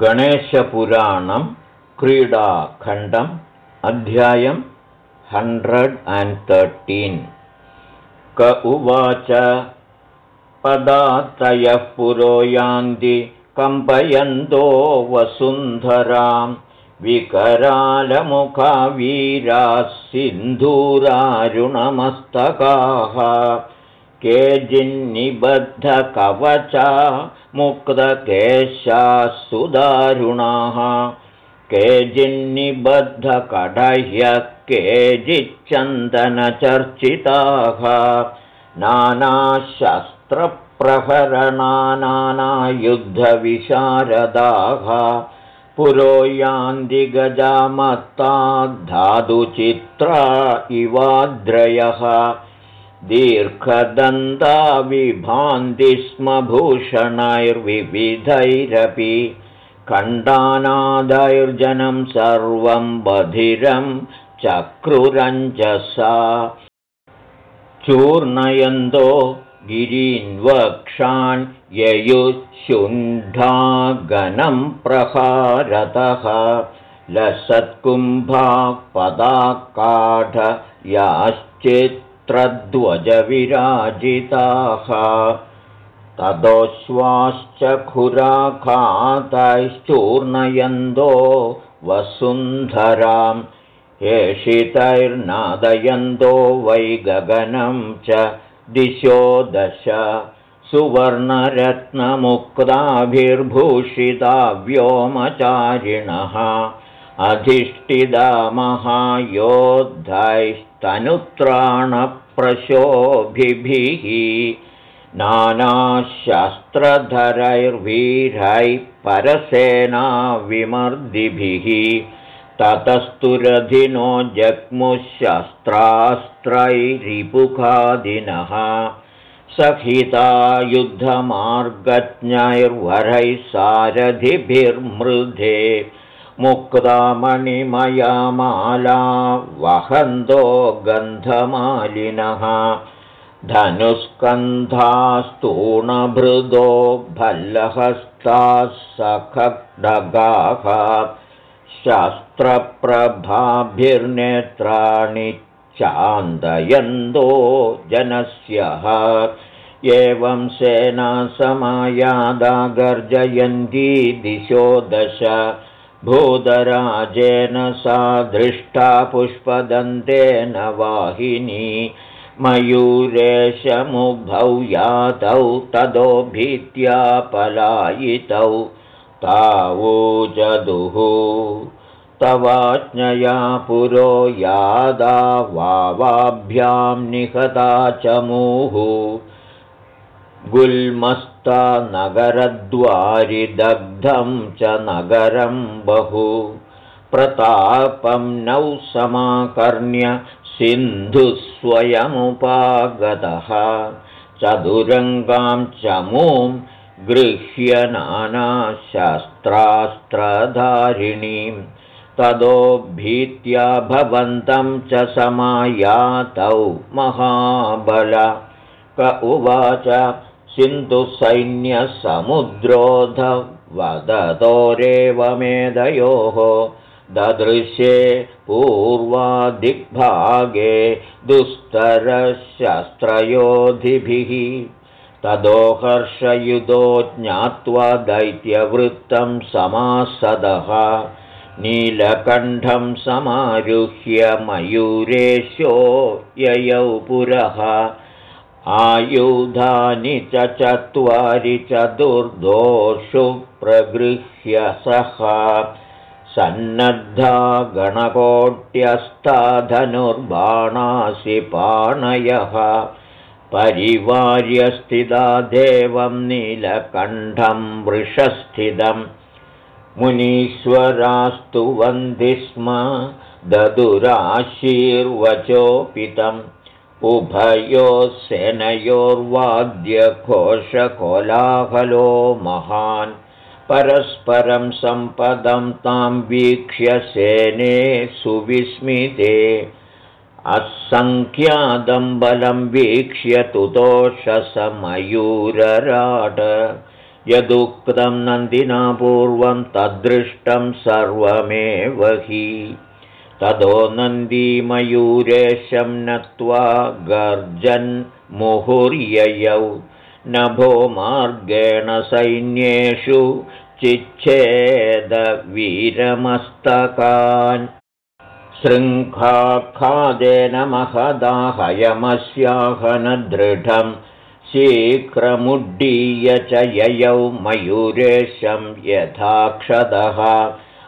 गणेशपुराणं क्रीडाखण्डम् अध्यायं hundred and thirteen क उवाच पदातयः पुरो यान्ति कम्पयन्तो वसुन्धरां। विकरालमुखावीराः सिन्धूरारुणमस्तकाः केजिन्निबद्धकवचा मुक्तकेशाः सुदारुणाः केजिन्निबद्धकढह्यः केचिच्चन्दनचर्चिताः नानाशस्त्रप्रहरणानायुद्धविशारदाः पुरो धातुचित्रा इवाद्रयः दीर्घदन्ता विभान्ति स्म भूषणैर्विविधैरपि खण्डानादैर्जनं सर्वं बधिरं चक्रुरञ्जसा चूर्णयन्तो गिरीन्वक्षान् ययुशुण्ढागनं प्रहारतः। लसत्कुम्भाः पदाकाढ याश्चित्रध्वजविराजिताः तदोश्वाश्च खुराखातैश्चूर्णयन्तो वसुन्धराम् एषितैर्नादयन्तो वै गगनं च दिशो दश। सुवर्णरत्नमुक्ताभिर्भूषिता व्योमचारिणः अधिष्ठिता महायोद्धैस्तनुत्राणप्रशोभिभिः नानाशस्त्रधरैर्वीरैः परसेनाविमर्दिभिः ततस्तुरधिनो जग्मुशस्त्रास्त्रैरिपुखादिनः सहिता युद्धमार्गज्ञैर्वरैः सारथिभिर्मृधे मुक्तामणिमयामाला वहन्तो गन्धमालिनः। धनुस्कन्धास्तूणभृदो भल्लहस्ताः सखड्गाः शास्त्रप्रभाभिर्नेत्राणि चान्दयन्तो जनस्यः। एवं सेना समायादा गर्जयन्ती दिशो दश भूतराजेन सा दृष्टा पुष्पदन्तेन वाहिनी मयूरेशमुग्धौ यातौ तदो भीत्या पलायितौ तावूजदुः तवाज्ञया पुरो यादा वावाभ्यां निहता चमूः गुल्मस्ता नगरद्वारिदग्धं च नगरं बहु। प्रतापं नौ समाकर्ण्य सिन्धुस्वयमुपागतः चतुरङ्गां चमूं गृह्य नानाशस्त्रास्त्रधारिणीं। तदो भीत्या भवन्तं च समायातौ महाबल। क उवाच सिन्धुसैन्यसमुद्रोध वदतोरेवमेधयोः ददृशे पूर्वादिग्भागे दुस्तरशस्त्रयोधिभिः। तदोहर्षयुधो ज्ञात्वा दैत्यवृत्तं समासदः। नीलकण्ठं समारुह्य मयूरेशो ययौ पुरः आयुधानि च चत्वारि चतुर्दोषु प्रगृह्य सः। सन्नद्धा गणकोट्यस्था धनुर्बाणासि पाणयः परिवार्यस्थिता देवं नीलकण्ठं वृषस्थितं। मुनीश्वरास्तु वन्ति स्म ददुराशीर्वचोपितम् उभयोः सेनयोर्वाद्यघोषकोलाहलो महान्। परस्परं सम्पदं तां वीक्ष्य सेने सुविस्मिते। असङ्ख्यादं बलं वीक्ष्य तुतोषसमयूरराट। यदुक्तं नन्दिना पूर्वं तद्दृष्टं सर्वमेव हि ततो नन्दीमयूरेशं नत्वा गर्जन्मुहुर्ययौ नभो मार्गेण सैन्येषु चिच्छेदवीरमस्तकान्। शृङ्खाखादेन महदाहयमस्याहनदृढं शीघ्रमुड्डीय च ययौ मयूरेशं यथाक्षदः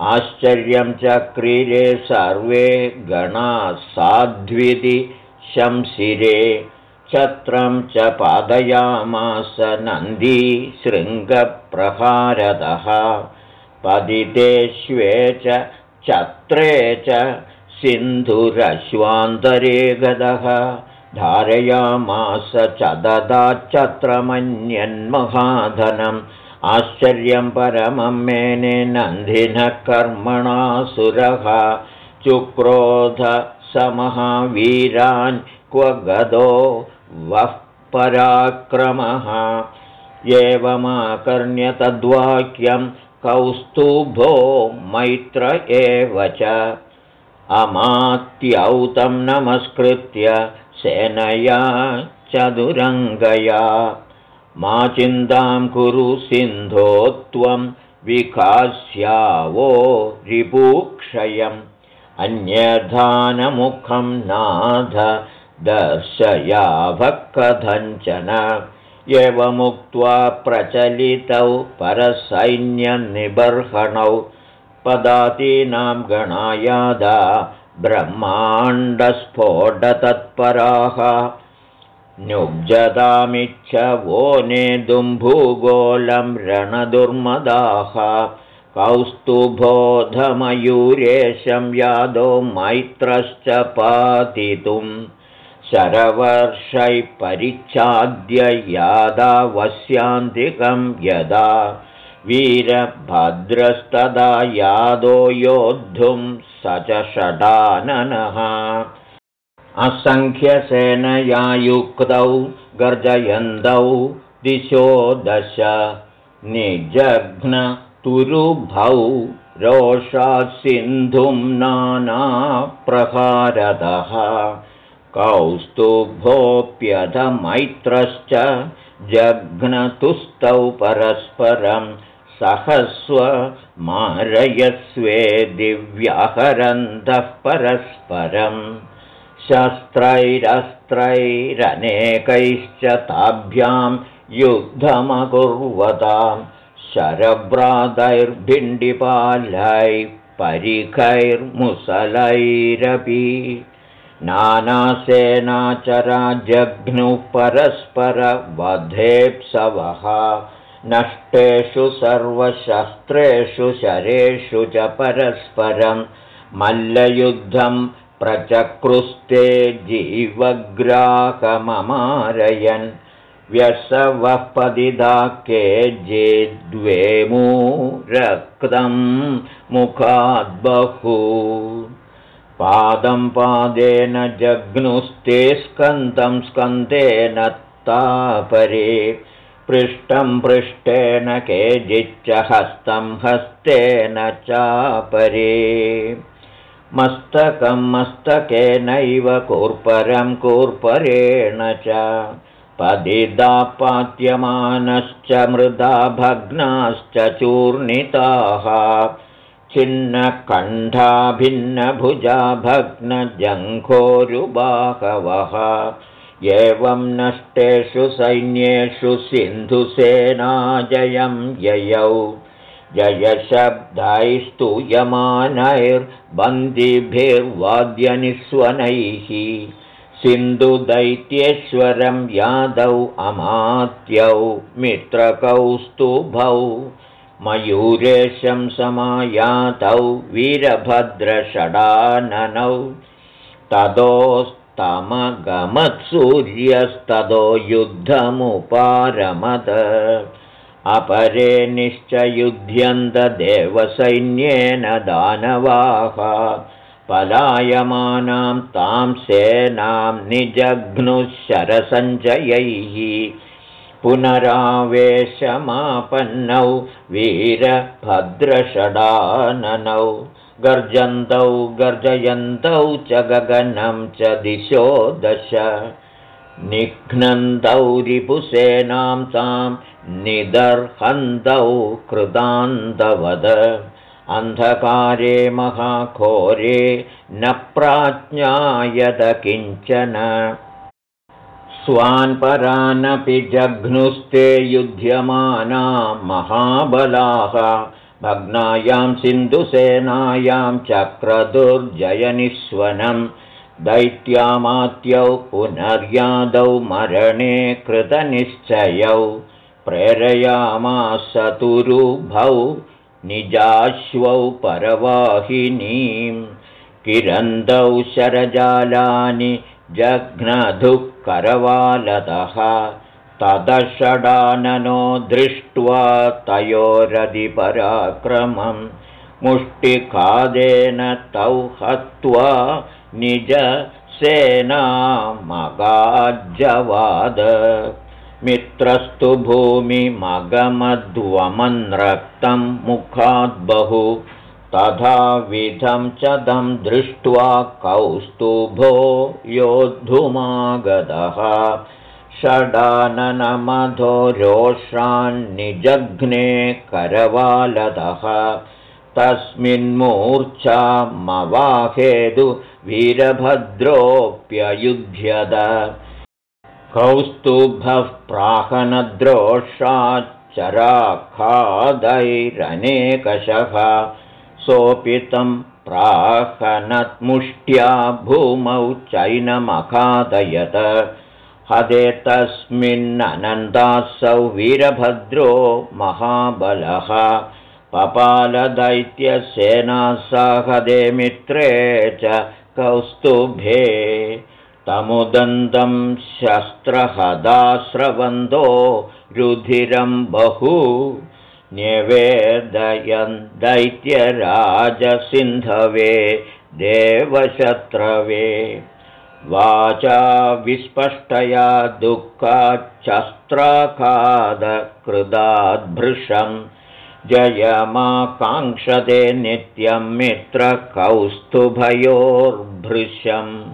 आश्चर्यं चक्रिरे सर्वे गणाः साध्विति शंसिरे छत्रं च पादयामास नन्दी शृङ्गप्रहारदः। पदितेष्वे च छत्रे च सिन्धुरश्वान्तरे गदः। धारयामास च ददाच्छत्रमन्यन्महाधनम् आश्चर्यं परमं मेने नन्दिनः कर्मणासुरः चुक्रोध समहावीरान् क्व गदो वः पराक्रमः। एवमाकर्ण्य तद्वाक्यं कौस्तुभो मैत्र एव च। अमात्यौतं नमस्कृत्य सेनया चतुरङ्गया मा चिन्तां कुरु सिन्धो त्वं विकास्यावो रिपूक्षयम् अन्यधानमुखं नाथ दर्शयावः कथञ्चन एवमुक्त्वा प्रचलितौ परसैन्यनिबर्हणौ पदातीनां गणायादा ब्रह्माण्डस्फोटतत्पराः नुब्जतामिच्छ वो नेदुं भूगोलं रणदुर्मदाः कौस्तुभोधमयूरेशं यादो मैत्रश्च पातितुं शरवर्षैः परिच्छाद्य यादावस्यान्तिकं यदा वीरभद्रस्तदा यादो योद्धुं स च षडाननः असङ्ख्यसेनया युक्तौ गर्जयन्तौ दिशो दश निजघ्नतुरुभौ रोषासिन्धुं नानाप्रहारदः कौस्तुभोऽप्यधमैत्रश्च जघ्नतुस्तौ परस्परं सहस्व मारयस्वे दिव्याहरन्तः परस्परम् शस्त्रैरस्त्रैरनेकैश्च ताभ्यां युद्धमकुर्वतां शरव्रातैर्भिण्डिपालैः परिखैर्मुसलैरपि नानासेनाचराजघ्नुः परस्परवधेप्सवः नष्टेषु सर्वशस्त्रेषु शरेषु च परस्परं मल्लयुद्धं प्रचक्रुस्ते जीवग्राकममारयन् व्यसवः पदिदा के जे द्वेमू रक्तं मुखाद्बहु पादं पादेन जग्नुस्ते स्कन्दं स्कन्देन तापरे पृष्ठं पृष्ठेन केजिच्च हस्तं हस्तेन चापरे मस्तकं मस्तकेनैव कूर्परं कूर्परेण च पदिदापात्यमानश्च मृदा भग्नाश्च चूर्णिताः छिन्नकण्ठा भिन्नभुजा भग्नजङ्घोरुबाहवः। एवं नष्टेषु सैन्येषु सिन्धुसेनाजयं ययौ जयशब्दैस्तूयमानैर्बन्दिभिर्वाद्यनिस्वनैः सिन्धुदैत्येश्वरं यादौ अमात्यौ मित्रकौस्तुभौ। मयूरेशं समायातौ वीरभद्रषडाननौ। ततोस्तमगमत्सूर्यस्ततो युद्धमुपारमद अपरे निश्चयुध्यन्तदेवसैन्येन दानवाः पलायमानां तां सेनां निजघ्नुः शरसञ्जयैः पुनरावेशमापन्नौ वीरभद्रषडाननौ गर्जन्तौ गर्जयन्तौ च गगनं च दिशो दश निघ्नन्तौ रिपुसेनां तां निदर्हन्तौ कृतान्तवद अन्धकारे महाघोरे न प्राज्ञायत किञ्चन। स्वान्परानपि जघ्नुस्ते युध्यमाना महाबलाः। भग्नायां सिन्धुसेनायां चक्रदुर्जयनिस्वनं दैत्यामात्यौ पुनर्यादौ मरणे कृतनिश्चयौ प्रेरयामासतुरुभौ निजाश्वौ परवाहिनीं किरन्दौ शरजालानि जघ्नधुः करवालतः तदषडाननो दृष्ट्वा तयोरधिपराक्रमं मुष्टिखादेन तौ हत्वा निजसेनामगाज्जवाद मित्रस्तु भूमिमगमध्वमन्रक्तं मुखाद्बहु तथाविधं च दं दृष्ट्वा कौस्तुभो योद्धुमागतः षडाननमधो रोषान्निजघ्ने करवालतः तस्मिन्मूर्च्छामवाहेदु वीरभद्रोऽप्ययुध्यत। कौस्तुभः प्राहनद्रोषाच्चराखादैरनेकशः। सोऽपि तं प्राहनत्मुष्ट्या भूमौ चैनमखादयत। हदे तस्मिन्ननन्दासौ वीरभद्रो महाबलः। पपालदैत्यसेनासाहदे मित्रे च कौस्तुभे तमुदन्तं शस्त्रहदास्रवन्दो रुधिरं बहु न्यवेदयन् दैत्यराजसिन्धवे देवशत्रवे। वाचा विस्पष्टया दुःखाच्छस्त्राखादकृदाद्भृशं जयमाकाङ्क्षते नित्यं मित्रकौस्तुभयोर्भृशम्।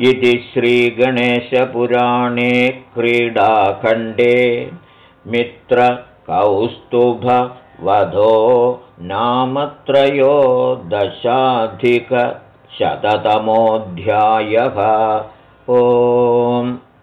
इति श्रीगणेशपुराणे क्रीडाखण्डे मित्रकौस्तुभवधो नामत्रयोदशाधिकशततमोऽध्यायः। ओम्